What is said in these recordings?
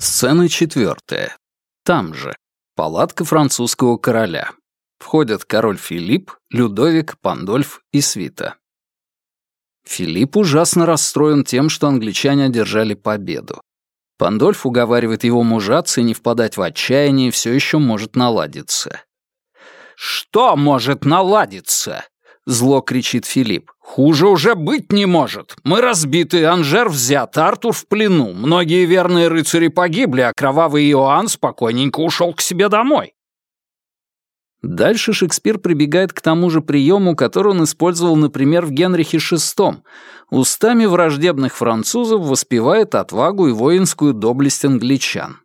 Сцена четвертая. Там же. Палатка французского короля. Входят король Филипп, Людовик, Пандольф и свита. Филипп ужасно расстроен тем, что англичане одержали победу. Пандольф уговаривает его мужаться и не впадать в отчаяние, все еще может наладиться. «Что может наладиться?» — зло кричит Филипп. «Хуже уже быть не может. Мы разбиты, Анжер взят, Артур в плену. Многие верные рыцари погибли, а кровавый Иоанн спокойненько ушел к себе домой». Дальше Шекспир прибегает к тому же приему, который он использовал, например, в Генрихе VI. Устами враждебных французов воспевает отвагу и воинскую доблесть англичан.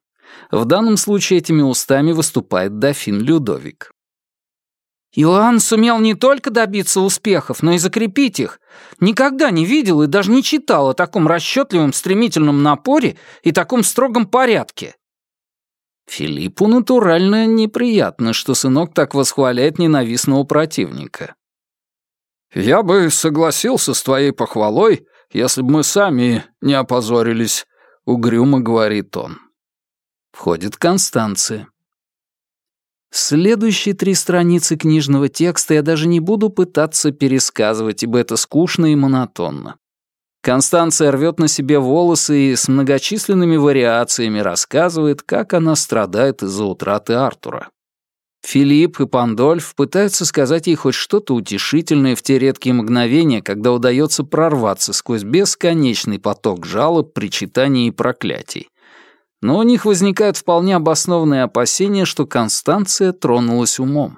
В данном случае этими устами выступает дофин Людовик. Иоанн сумел не только добиться успехов, но и закрепить их. Никогда не видел и даже не читал о таком расчетливом стремительном напоре и таком строгом порядке. Филиппу натурально неприятно, что сынок так восхваляет ненавистного противника. «Я бы согласился с твоей похвалой, если бы мы сами не опозорились», — угрюмо говорит он. Входит Констанция. Следующие три страницы книжного текста я даже не буду пытаться пересказывать, ибо это скучно и монотонно. Констанция рвет на себе волосы и с многочисленными вариациями рассказывает, как она страдает из-за утраты Артура. Филипп и Пандольф пытаются сказать ей хоть что-то утешительное в те редкие мгновения, когда удается прорваться сквозь бесконечный поток жалоб, причитаний и проклятий. Но у них возникают вполне обоснованные опасения, что Констанция тронулась умом.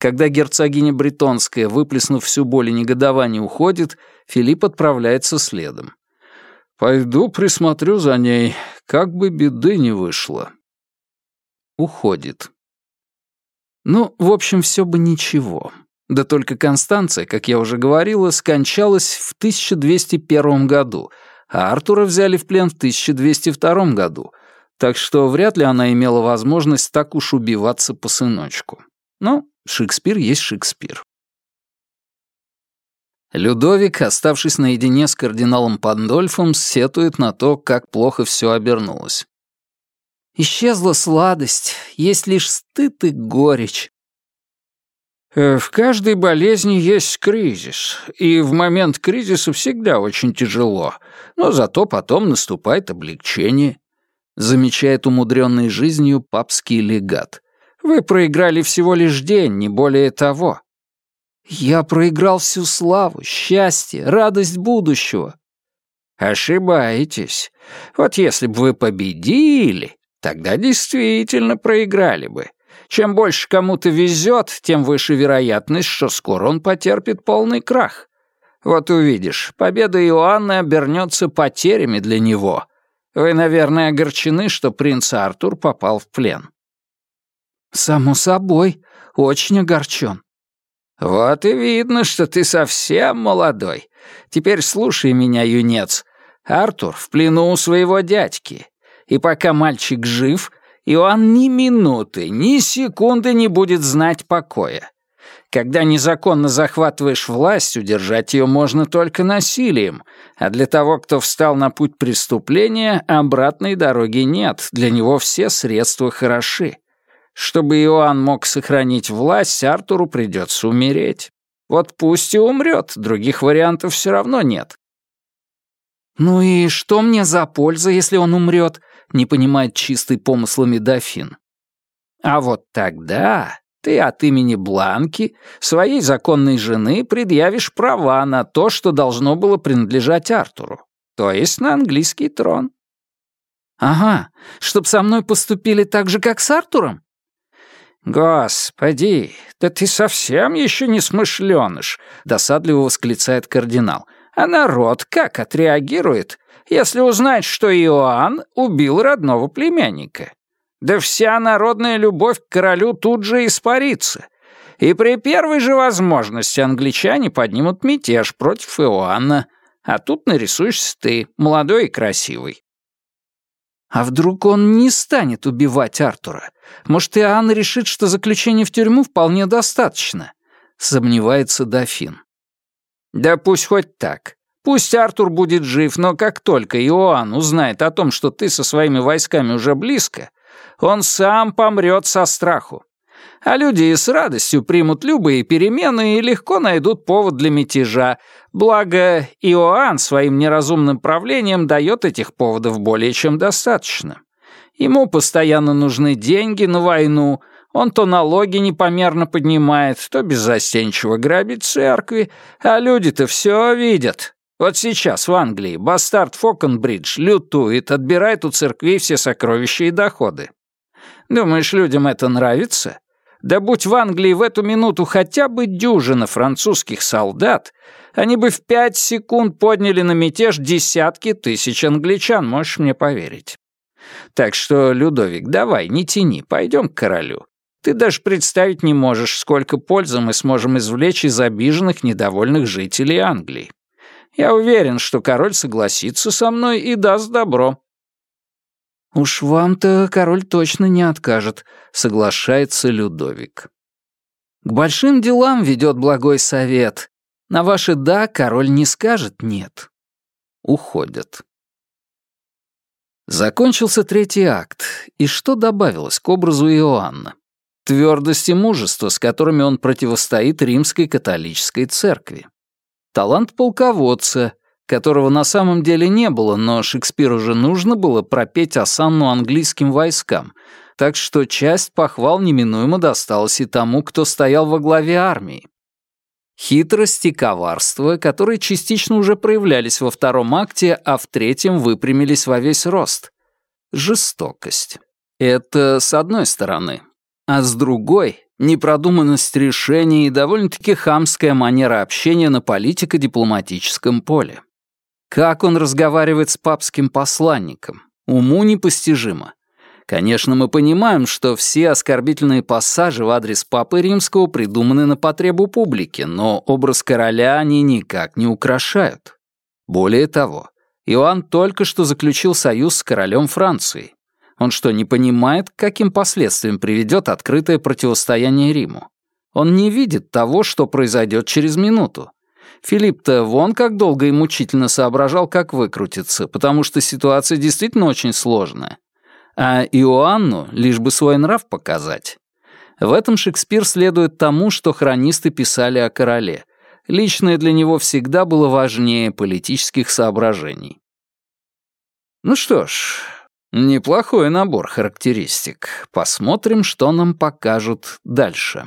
Когда герцогиня Бретонская, выплеснув всю боль и негодование, уходит, Филипп отправляется следом. «Пойду присмотрю за ней, как бы беды не вышло». Уходит. Ну, в общем, все бы ничего. Да только Констанция, как я уже говорила, скончалась в 1201 году, а Артура взяли в плен в 1202 году, так что вряд ли она имела возможность так уж убиваться по сыночку. Но Шекспир есть Шекспир. Людовик, оставшись наедине с кардиналом Пандольфом, сетует на то, как плохо все обернулось. «Исчезла сладость, есть лишь стыд и горечь». Э, «В каждой болезни есть кризис, и в момент кризиса всегда очень тяжело, но зато потом наступает облегчение», замечает умудренный жизнью папский легат. Вы проиграли всего лишь день, не более того. Я проиграл всю славу, счастье, радость будущего. Ошибаетесь. Вот если бы вы победили, тогда действительно проиграли бы. Чем больше кому-то везет, тем выше вероятность, что скоро он потерпит полный крах. Вот увидишь, победа Иоанны обернется потерями для него. Вы, наверное, огорчены, что принц Артур попал в плен. «Само собой, очень огорчен». «Вот и видно, что ты совсем молодой. Теперь слушай меня, юнец. Артур в плену у своего дядьки. И пока мальчик жив, Иоанн ни минуты, ни секунды не будет знать покоя. Когда незаконно захватываешь власть, удержать ее можно только насилием, а для того, кто встал на путь преступления, обратной дороги нет, для него все средства хороши. Чтобы Иоанн мог сохранить власть, Артуру придется умереть. Вот пусть и умрет, других вариантов все равно нет. «Ну и что мне за польза, если он умрет?» — не понимает чистый помыслами дофин. «А вот тогда ты от имени Бланки, своей законной жены, предъявишь права на то, что должно было принадлежать Артуру, то есть на английский трон». «Ага, чтоб со мной поступили так же, как с Артуром?» «Господи, да ты совсем еще не смышленыш!» — досадливо восклицает кардинал. «А народ как отреагирует, если узнает, что Иоанн убил родного племянника? Да вся народная любовь к королю тут же испарится. И при первой же возможности англичане поднимут мятеж против Иоанна. А тут нарисуешься ты, молодой и красивый. А вдруг он не станет убивать Артура? Может, и Анна решит, что заключение в тюрьму вполне достаточно? Сомневается дофин. Да пусть хоть так. Пусть Артур будет жив, но как только Иоанн узнает о том, что ты со своими войсками уже близко, он сам помрет со страху. А люди с радостью примут любые перемены и легко найдут повод для мятежа, благо Иоанн своим неразумным правлением дает этих поводов более чем достаточно. Ему постоянно нужны деньги на войну, он то налоги непомерно поднимает, то беззастенчиво грабит церкви, а люди-то все видят. Вот сейчас в Англии бастард Фокенбридж лютует, отбирает у церквей все сокровища и доходы. Думаешь, людям это нравится? Да будь в Англии в эту минуту хотя бы дюжина французских солдат, они бы в пять секунд подняли на мятеж десятки тысяч англичан, можешь мне поверить. Так что, Людовик, давай, не тяни, пойдем к королю. Ты даже представить не можешь, сколько пользы мы сможем извлечь из обиженных, недовольных жителей Англии. Я уверен, что король согласится со мной и даст добро. «Уж вам-то король точно не откажет», — соглашается Людовик. «К большим делам ведет благой совет. На ваше «да» король не скажет «нет». Уходят. Закончился третий акт, и что добавилось к образу Иоанна? Твердость и мужество, с которыми он противостоит римской католической церкви. Талант полководца, которого на самом деле не было, но Шекспиру же нужно было пропеть осанну английским войскам, так что часть похвал неминуемо досталась и тому, кто стоял во главе армии. Хитрость и коварство, которые частично уже проявлялись во втором акте, а в третьем выпрямились во весь рост. Жестокость. Это с одной стороны. А с другой — непродуманность решений и довольно-таки хамская манера общения на политико-дипломатическом поле. Как он разговаривает с папским посланником? Уму непостижимо. Конечно, мы понимаем, что все оскорбительные пассажи в адрес Папы Римского придуманы на потребу публики, но образ короля они никак не украшают. Более того, Иоанн только что заключил союз с королем Франции. Он что, не понимает, к каким последствиям приведет открытое противостояние Риму? Он не видит того, что произойдет через минуту. Филипп-то вон как долго и мучительно соображал, как выкрутиться, потому что ситуация действительно очень сложная. А Иоанну лишь бы свой нрав показать. В этом Шекспир следует тому, что хронисты писали о короле. Личное для него всегда было важнее политических соображений. Ну что ж, неплохой набор характеристик. Посмотрим, что нам покажут дальше.